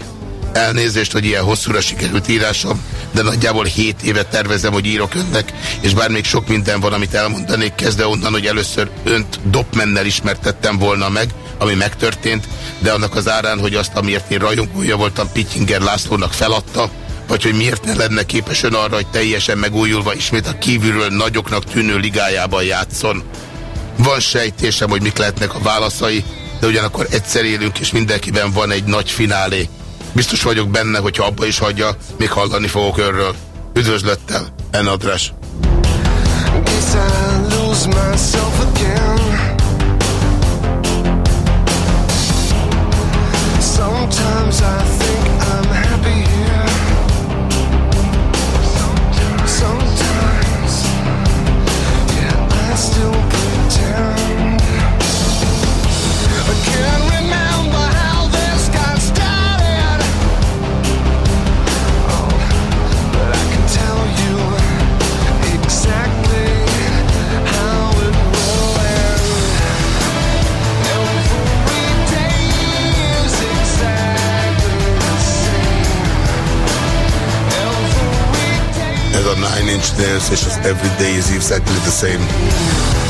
Elnézést, hogy ilyen hosszúra sikerült írásom, de nagyjából 7 évet tervezem, hogy írok önnek, és bár még sok minden van, amit elmondanék, kezdve onnan, hogy először önt Dopmennel ismertettem volna meg, ami megtörtént, de annak az árán, hogy azt, amiért én rajongója voltam, Pittinger Lászlónak feladta, vagy hogy miért ne lenne képes ön arra, hogy teljesen megújulva ismét a kívülről nagyoknak tűnő ligájában játszon. Van sejtésem, hogy mik lehetnek a válaszai, de ugyanakkor egyszer élünk, és mindenkiben van egy nagy finálé. Biztos vagyok benne, hogyha abba is hagyja, még hallani fogok önről. Üdvözlettel, N. András. Sometimes I think Nine Inch Nails és az Every Day is exactly the same.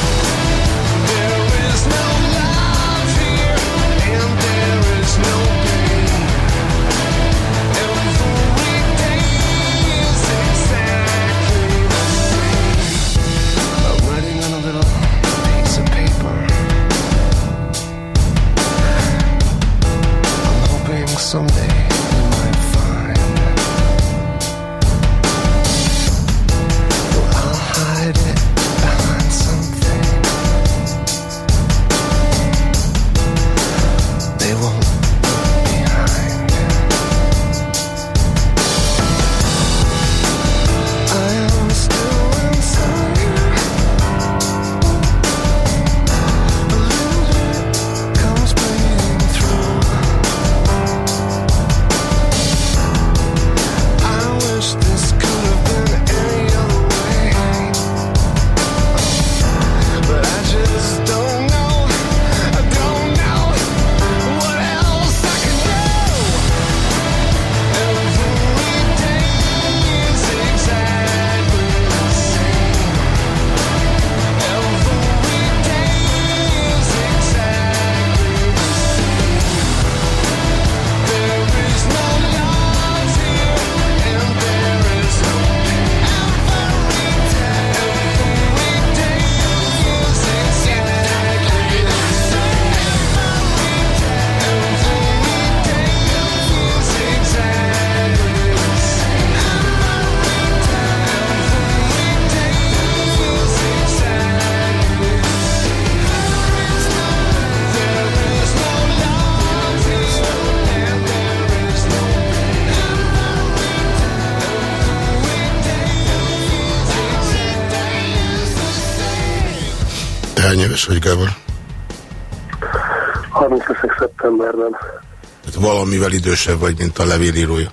Valamivel idősebb vagy, mint a levélírója.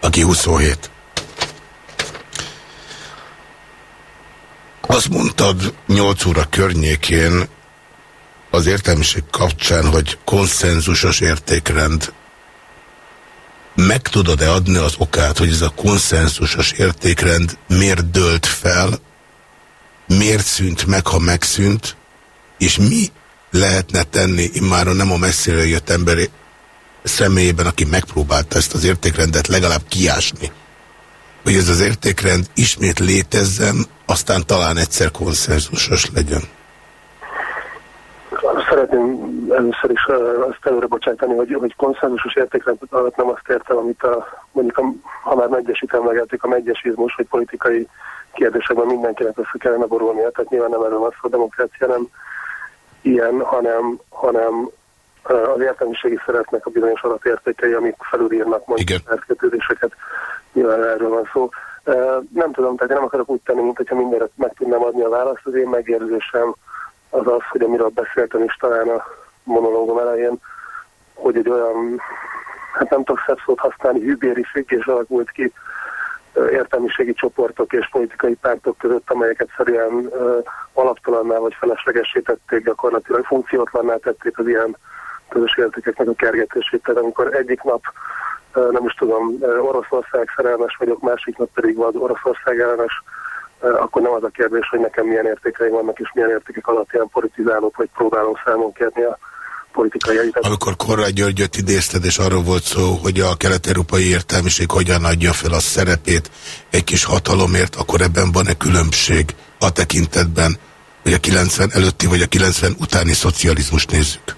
Aki 27. Azt mondtad 8 óra környékén az értelmiség kapcsán, hogy konszenzusos értékrend. Meg tudod-e adni az okát, hogy ez a konszenzusos értékrend miért dölt fel, miért szűnt meg, ha megszűnt, és mi lehetne tenni immáron nem a messziről jött ember személyében, aki megpróbálta ezt az értékrendet legalább kiásni. Hogy ez az értékrend ismét létezzen, aztán talán egyszer konszenzusos legyen. Szeretném először is azt előre bocsátani, hogy, hogy konszenzusos értékrend alatt nem azt értem, amit a, mondjuk, a, ha már megyesít emlegetik, a megyesizmus, hogy politikai kérdésekben mindenkinek össze kellene borulnia, tehát nyilván nem erről van szó, a demokrácia nem ilyen, hanem, hanem az értelmiségi szeretnek a bizonyos alapértékei, amik felülírnak mondjuk szerkeződéseket. Nyilván erről van szó. Nem tudom, tehát én nem akarok úgy tenni, mint hogyha mindenre meg tudnám adni a választ. Az én megérzésem az az, hogy amiről beszéltem is talán a monológom elején, hogy egy olyan, hát nem tudok szebb szót használni, hűbéri függés alakult ki értelmiségi csoportok és politikai pártok között, amelyeket szerűen alaptalanná vagy feleslegessé tették, gyakorlatilag funkciótlanná tették az ilyen közös értékeknek a kergetését. Tehát amikor egyik nap nem is tudom, Oroszország szerelmes vagyok, másik nap pedig van Oroszország ellenes, akkor nem az a kérdés, hogy nekem milyen értékeim vannak, és milyen értékek alapján politizálok, vagy próbálom számon kérni a politikai elitet. Amikor Korra Györgyöt idézted, és arról volt szó, hogy a kelet-európai értelmiség hogyan adja fel a szerepét egy kis hatalomért, akkor ebben van-e különbség a tekintetben, hogy a 90 előtti vagy a 90 utáni szocializmus nézzük?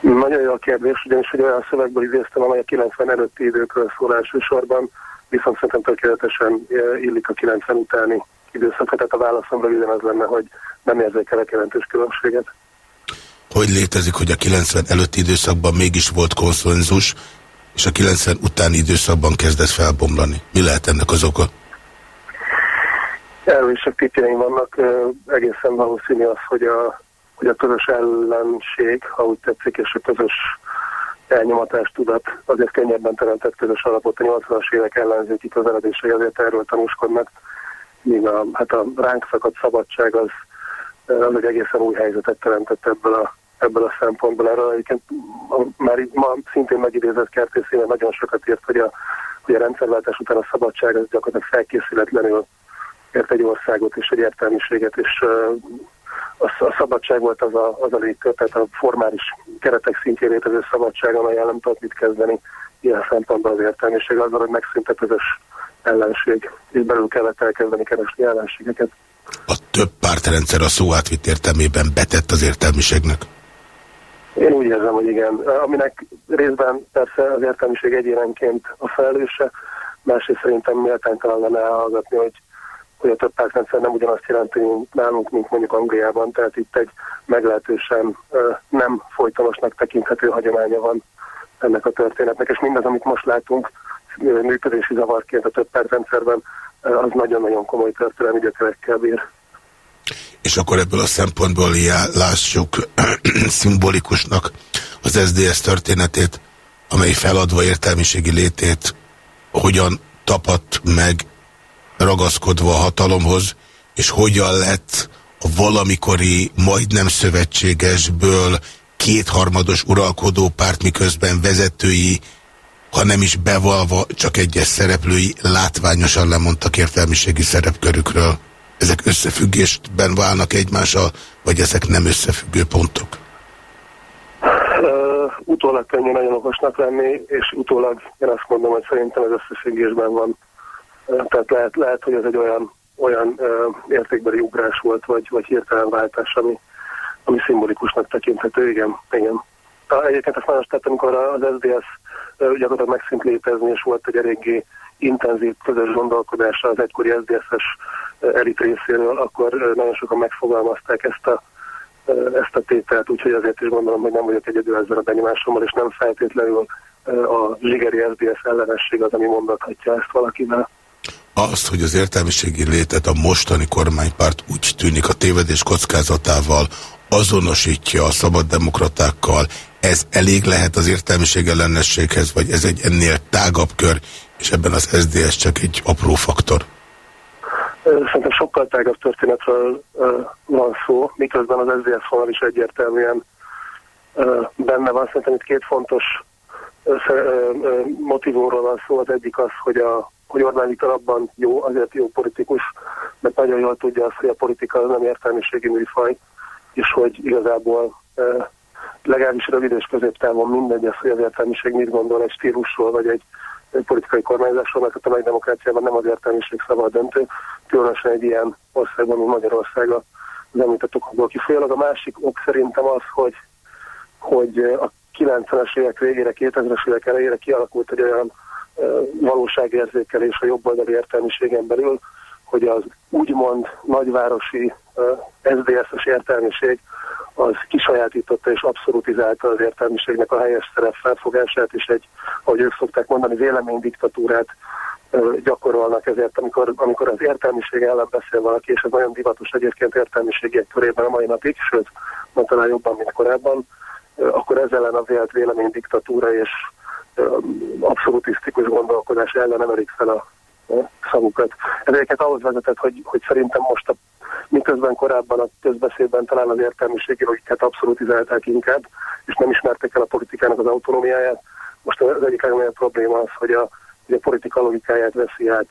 Nagyon jó a kérdés, ugyanis hogy olyan szövegből idéztem, amely a 90 előtti időkről szól elsősorban, viszont szerintem tökéletesen eh, illik a 90 utáni időszakra, tehát a válaszom röviden az lenne, hogy nem érzékelek jelentős különbséget. Hogy létezik, hogy a 90 előtti időszakban mégis volt konszenzus, és a 90 utáni időszakban kezdett felbomlani? Mi lehet ennek az oka? Erről is a tippjeim vannak. Egészen valószínű az, hogy a, hogy a közös ellenség, ha úgy tetszik, és a közös elnyomatás tudat azért könnyebben teremtett közös alapot a 80-as évek ellenzéki közeledései azért erről tanúskodnak, míg a, hát a ránk szakadt szabadság az, az egy egészen új helyzetet teremtett ebből a ebből a szempontból. Erről egyébként már így ma szintén megidézett kertészével nagyon sokat írt, hogy a, hogy a rendszerváltás után a szabadság az gyakorlatilag felkészületlenül ért egy országot és egy értelmiséget, és a, szabadság volt az a, az a légkör, tehát a formális keretek szintjén létező szabadság, amelyel nem tudott mit kezdeni ilyen szempontból az értelmiség, azzal, hogy megszűnt a közös ellenség, és belül kellett elkezdeni keresni ellenségeket. A több pártrendszer a szó átvitt értelmében betett az értelmiségnek? Én úgy érzem, hogy igen. Aminek részben persze az értelmiség egyénenként a felelőse, másrészt szerintem méltánytalan lenne elhallgatni, hogy, hogy a több pártrendszer nem ugyanazt jelenti nálunk, mint mondjuk Angliában, tehát itt egy meglehetősen nem folytonosnak tekinthető hagyománya van ennek a történetnek, és mindaz, amit most látunk működési zavarként a több pártrendszerben, az nagyon-nagyon komoly történelmi gyökerekkel bír. És akkor ebből a szempontból lássuk szimbolikusnak az SDS történetét, amely feladva értelmiségi létét hogyan tapadt meg ragaszkodva a hatalomhoz, és hogyan lett a valamikori majdnem szövetségesből kétharmados uralkodó párt, miközben vezetői, ha nem is bevalva, csak egyes szereplői látványosan lemondtak értelmiségi szerepkörükről ezek összefüggésben válnak egymással, vagy ezek nem összefüggő pontok? Uh, utólag könnyű nagyon okosnak lenni, és utólag én azt mondom, hogy szerintem ez összefüggésben van. Tehát lehet, lehet, hogy ez egy olyan, olyan uh, értékbeli ugrás volt, vagy, vagy hirtelen váltás, ami, ami szimbolikusnak tekinthető, igen. igen. Egyébként ezt nagyon tettem, amikor az SDS gyakorlatilag megszűnt létezni, és volt egy eléggé intenzív közös gondolkodása az egykori SZDSZ-es elit részéről, akkor nagyon sokan megfogalmazták ezt a, ezt a tételt, úgyhogy azért is gondolom, hogy nem vagyok egyedül ezzel a benyomásommal, és nem feltétlenül a zsigeri SZDSZ ellenesség az, ami mondathatja ezt valakivel. azt, hogy az értelmiségi létet a mostani kormánypárt úgy tűnik a tévedés kockázatával azonosítja a szabaddemokratákkal, ez elég lehet az értelmiség ellenességhez, vagy ez egy ennél tágabb kör, és ebben az SDS csak egy apró faktor? Szerintem sokkal tágabb történetről van szó, miközben az SZDSZ vonal is egyértelműen benne van. Szerintem itt két fontos motivumról van szó. Az egyik az, hogy, a, hogy Orbán Viktor abban jó, azért jó politikus, mert nagyon jól tudja azt, hogy a politika nem értelmiségi műfaj, és hogy igazából legalábbis rövid és középtávon mindegy az, hogy az értelmiség mit gondol egy stílusról, vagy egy politikai kormányzásról, mert a tömegdemokráciában nem az értelmiség szabad döntő, különösen egy ilyen országban, mint Magyarország az említett okokból kifolyólag. A másik ok szerintem az, hogy, hogy a 90-es évek végére, 2000-es évek elejére kialakult egy olyan valóságérzékelés a jobboldali értelmiségen belül, hogy az úgymond nagyvárosi SZDSZ-es értelmiség az kisajátította és abszolutizálta az értelmiségnek a helyes szerep felfogását, és egy, ahogy ők szokták mondani, véleménydiktatúrát gyakorolnak ezért, amikor, amikor az értelmiség ellen beszél valaki, és ez nagyon divatos egyébként értelmiségiek körében a mai napig, sőt, ma talán jobban, mint korábban, akkor ez ellen a vélt véleménydiktatúra és abszolutisztikus gondolkodás ellen emelik fel a szavukat. Ezeket ahhoz vezetett, hogy, hogy szerintem most a, miközben korábban a közbeszédben talán az értelmiségi logikát abszolutizálták inkább, és nem ismerték el a politikának az autonómiáját. Most az egyik legnagyobb probléma az, hogy a, hogy a politika logikáját veszi át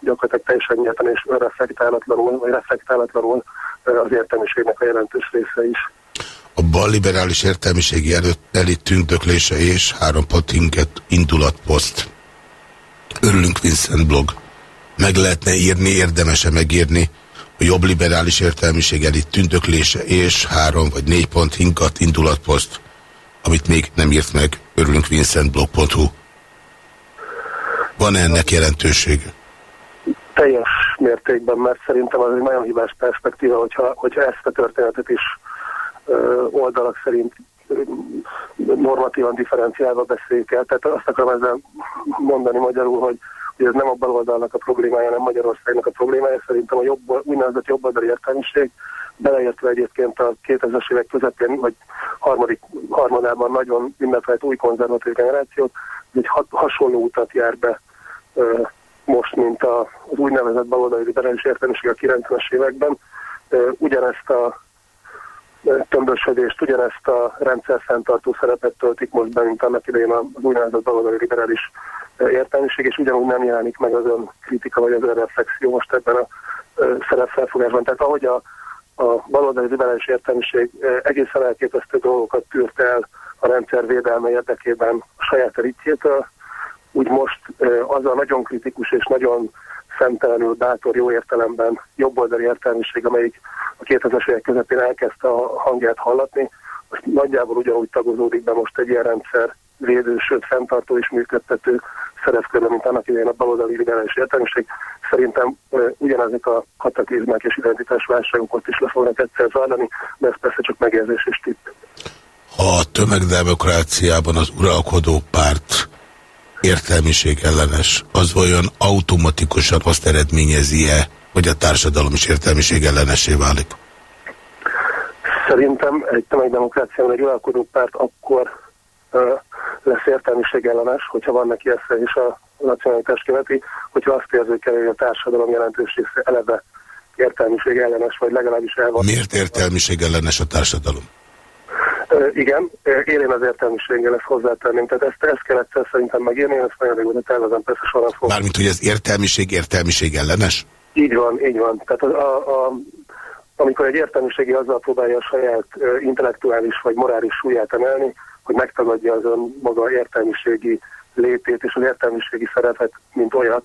gyakorlatilag teljesen nyíltan és reflektálatlanul, vagy reflektálatlanul az értelmiségnek a jelentős része is. A balliberális értelmiségi előtt elit tündöklése és három patinket indulatposzt. Örülünk Vincent blog. Meg lehetne írni, érdemese megírni, a jobb liberális értelmiség elit tündöklése és három vagy négy pont hinkat indulatposzt, amit még nem írt meg, örülünk vincentblog.hu. Van -e ennek jelentősége? Teljes mértékben, mert szerintem az egy nagyon hibás perspektíva, hogyha, hogyha ezt a történetet is ö, oldalak szerint normatívan differenciálva beszéljük el. Tehát azt akarom ezzel mondani magyarul, hogy, hogy ez nem a baloldalnak a problémája, hanem Magyarországnak a problémája. Szerintem a jobb, úgynevezett jobboldali értelmiség, beleértve egyébként a 2000-es évek közepén, vagy harmadik harmadában nagyon ünnepelt új konzervatív generációt, egy hasonló utat jár be most, mint az úgynevezett baloldali liberális értelmiség a 90-es években. Ugyanezt a tömbösödést, ugyanezt a rendszer fenntartó szerepet töltik most be, mint annak idején az úgynevezett baloldali liberális értelmiség, és ugyanúgy nem jelenik meg az ön kritika vagy az ön reflexió most ebben a szerepfelfogásban. Tehát ahogy a, a baloldali liberális értelmiség egészen elképesztő dolgokat tűrt el a rendszer védelme érdekében a saját elitjétől, úgy most az a nagyon kritikus és nagyon szemtelenül bátor jó értelemben jobboldali értelmiség, amelyik a 2000-es évek közepén elkezdte a hangját hallatni, most nagyjából ugyanúgy tagozódik be most egy ilyen rendszer védő, sőt fenntartó és működtető szerepkörbe, mint annak idején a baloldali liberális értelmiség. Szerintem ugyanezek a kataklizmák és identitásválságok ott is le fognak egyszer zajlani, de ez persze csak megérzés és tipp. Ha a tömegdemokráciában az uralkodó párt értelmiség ellenes, az olyan automatikusan azt eredményezi-e, hogy a társadalom is értelmiség ellenesé válik? Szerintem egy tömegdemokráciában egy uralkodó párt akkor uh, lesz értelmiség ellenes, hogyha van neki esze is a nacionalitás követi, hogyha azt érzékel, hogy a társadalom jelentős része eleve értelmiség ellenes, vagy legalábbis el van. Miért értelmiség ellenes a társadalom? Igen, élén az értelmiséggel ezt hozzátenném, tehát ezt, ezt kell egyszer szerintem megírni, ezt nagyon régóta tervezem, persze sorra fog. Mármint, hogy az értelmiség értelmiség ellenes? Így van, így van. Tehát a, a, a, amikor egy értelmiségi azzal próbálja a saját uh, intellektuális vagy morális súlyát emelni, hogy megtagadja az ön maga értelmiségi létét és az értelmiségi szerepet, mint olyat,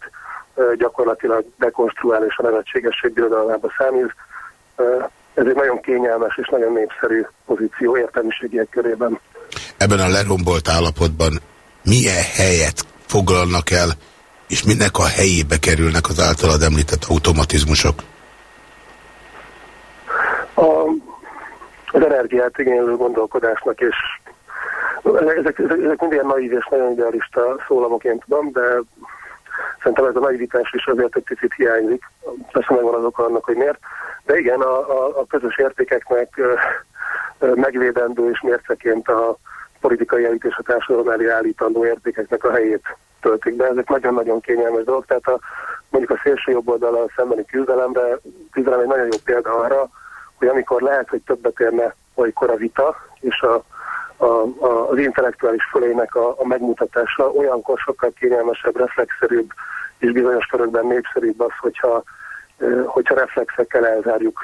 uh, gyakorlatilag dekonstruál és a nevetségesség birodalmába számít. Uh, ez egy nagyon kényelmes és nagyon népszerű pozíció értelmiségiek körében. Ebben a lerombolt állapotban milyen helyet foglalnak el, és minek a helyébe kerülnek az általad említett automatizmusok? A, az energiát igénylő gondolkodásnak, és ezek, ezek, ezek mind ilyen naív és nagyon idealista szólamok, én tudom, de Szerintem ez a nagy vitás is azért egy picit hiányzik. Persze megvan az oka annak, hogy miért. De igen, a, a, a közös értékeknek ö, ö, megvédendő és mérceként a politikai elit és a társadalom elé állítandó értékeknek a helyét töltik be. Ezek nagyon-nagyon kényelmes dolgok. Tehát a, mondjuk a szélső jobb oldalon szembeni küzdelemre, küzdelem egy nagyon jó példa arra, hogy amikor lehet, hogy többet érne olykor a vita, és a, a, a, az intellektuális fölének a, a megmutatása olyankor sokkal kényelmesebb, reflexzerűbb és bizonyos körökben népszerűbb az, hogyha, hogyha reflexekkel elzárjuk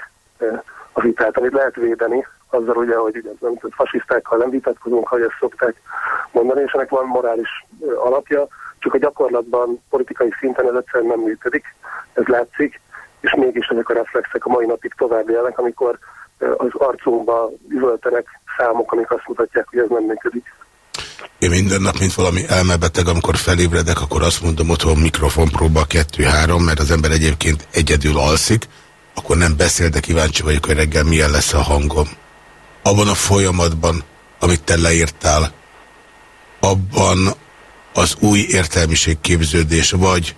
a vitát, amit lehet védeni, azzal ugye, hogy ugye, nem, fasisztákkal nem vitatkozunk, ha ezt szokták mondani, és ennek van morális alapja, csak a gyakorlatban, politikai szinten ez egyszerűen nem működik, ez látszik, és mégis ezek a reflexek a mai napig tovább élnek, amikor az arcunkba üvöltenek számok, amik azt mutatják, hogy ez nem működik. Én minden nap, mint valami elmebeteg, amikor felébredek, akkor azt mondom otthon mikrofonpróba 2-3, mert az ember egyébként egyedül alszik, akkor nem beszél, de kíváncsi vagyok, hogy reggel milyen lesz a hangom. Abban a folyamatban, amit te leírtál, abban az új értelmiségképződés, vagy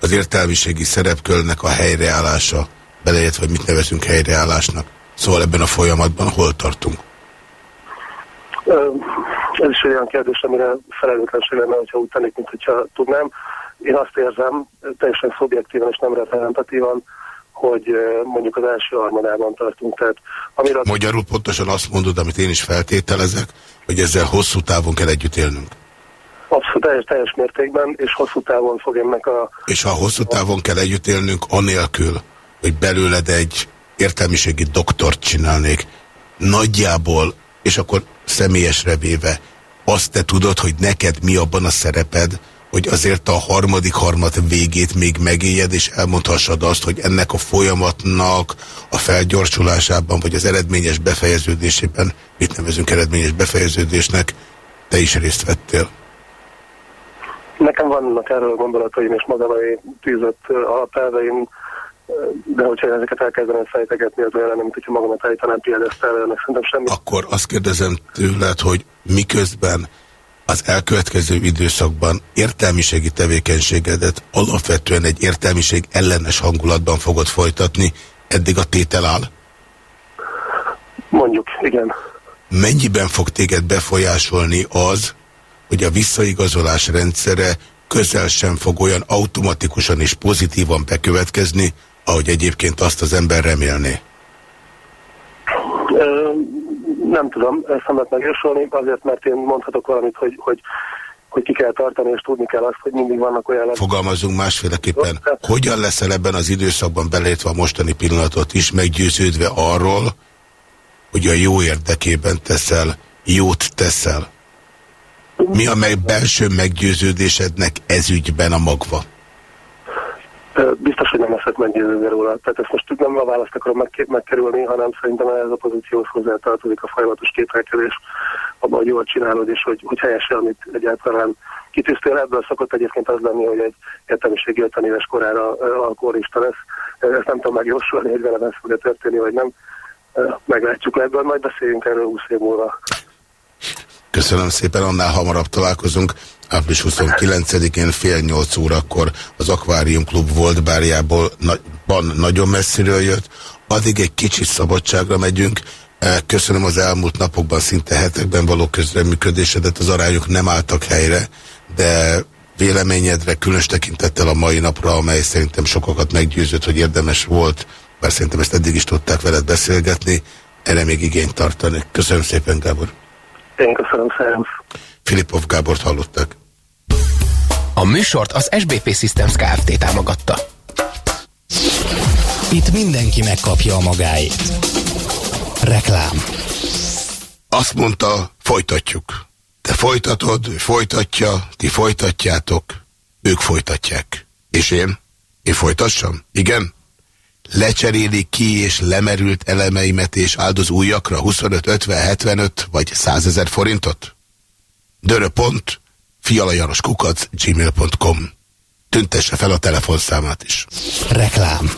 az értelmiségi szerepkörnek a helyreállása, beleértve, hogy mit nevezünk helyreállásnak. Szóval ebben a folyamatban hol tartunk? Ez is olyan kérdés, amire felelőtlenség lenne, hogyha úgy tennék, mint hogyha tudnám. Én azt érzem, teljesen szubjektívan és nem reprezentatívan, hogy mondjuk az első harmadában tartunk. Tehát, amire... Magyarul pontosan azt mondod, amit én is feltételezek, hogy ezzel hosszú távon kell együtt élnünk. Abszolút teljes, teljes mértékben, és hosszú távon fog ennek a... És ha hosszú távon kell együtt élnünk, anélkül, hogy belőled egy értelmiségi doktort csinálnék, nagyjából, és akkor személyesre véve, azt te tudod, hogy neked mi abban a szereped, hogy azért a harmadik harmad végét még megéljed, és elmondhassad azt, hogy ennek a folyamatnak a felgyorsulásában, vagy az eredményes befejeződésében, mit nevezünk eredményes befejeződésnek, te is részt vettél. Nekem vannak erről gondolataim és magamai tűzött alapelveim, de hogyha ezeket elkezdenem fejtegetni, az olyan, mint hogyha magamat állítanám piedesztelőnek, szerintem semmi. Akkor azt kérdezem tőled, hogy miközben az elkövetkező időszakban értelmiségi tevékenységedet alapvetően egy értelmiség ellenes hangulatban fogod folytatni, eddig a tétel áll? Mondjuk, igen. Mennyiben fog téged befolyásolni az, hogy a visszaigazolás rendszere közel sem fog olyan automatikusan és pozitívan bekövetkezni, ahogy egyébként azt az ember remélné? Nem tudom, lehet megjósolni, azért, mert én mondhatok valamit, hogy, hogy, hogy ki kell tartani, és tudni kell azt, hogy mindig vannak olyan... Fogalmazunk másféleképpen. Hogyan leszel ebben az időszakban belétve a mostani pillanatot is, meggyőződve arról, hogy a jó érdekében teszel, jót teszel? Mi a meg belső meggyőződésednek ezügyben a magva? Biztos, hogy nem leszek meggyőződve róla. Tehát ezt most nem a választ akarom meg, megkerülni, hanem szerintem ez a pozícióhoz hozzátartozik a folyamatos kételkedés abban, hogy jól csinálod, és hogy, hogy helyes amit egyáltalán kitűztél. Ebből szokott egyébként az lenni, hogy egy értelmiségi 50 éves korára alkoholista lesz. Ezt nem tudom megjósolni, hogy velem ez fog történni, vagy nem. Meglátjuk ebből, majd beszéljünk erről 20 év múlva. Köszönöm szépen, annál hamarabb találkozunk. Április 29-én fél nyolc órakor az Aquarium Klub volt bárjából na nagyon messziről jött. Addig egy kicsit szabadságra megyünk. Eh, köszönöm az elmúlt napokban, szinte hetekben való közreműködésedet. Az arányok nem álltak helyre, de véleményedre különös tekintettel a mai napra, amely szerintem sokakat meggyőzött, hogy érdemes volt, bár szerintem ezt eddig is tudták veled beszélgetni, erre még igényt tartani. Köszönöm szépen, Gábor. Én köszönöm, szervusz. Filipov Gábort hallottak. A műsort az SBP Systems Kft. támogatta. Itt mindenki megkapja a magáét. Reklám. Azt mondta, folytatjuk. Te folytatod, ő folytatja, ti folytatjátok, ők folytatják. És én? Én folytassam? Igen? Lecseréli ki és lemerült elemeimet és áldoz újakra 25, 50, 75 vagy 100 ezer forintot? Dörö.pont fialajanoskukac gmail.com Tüntesse fel a telefonszámát is. Reklám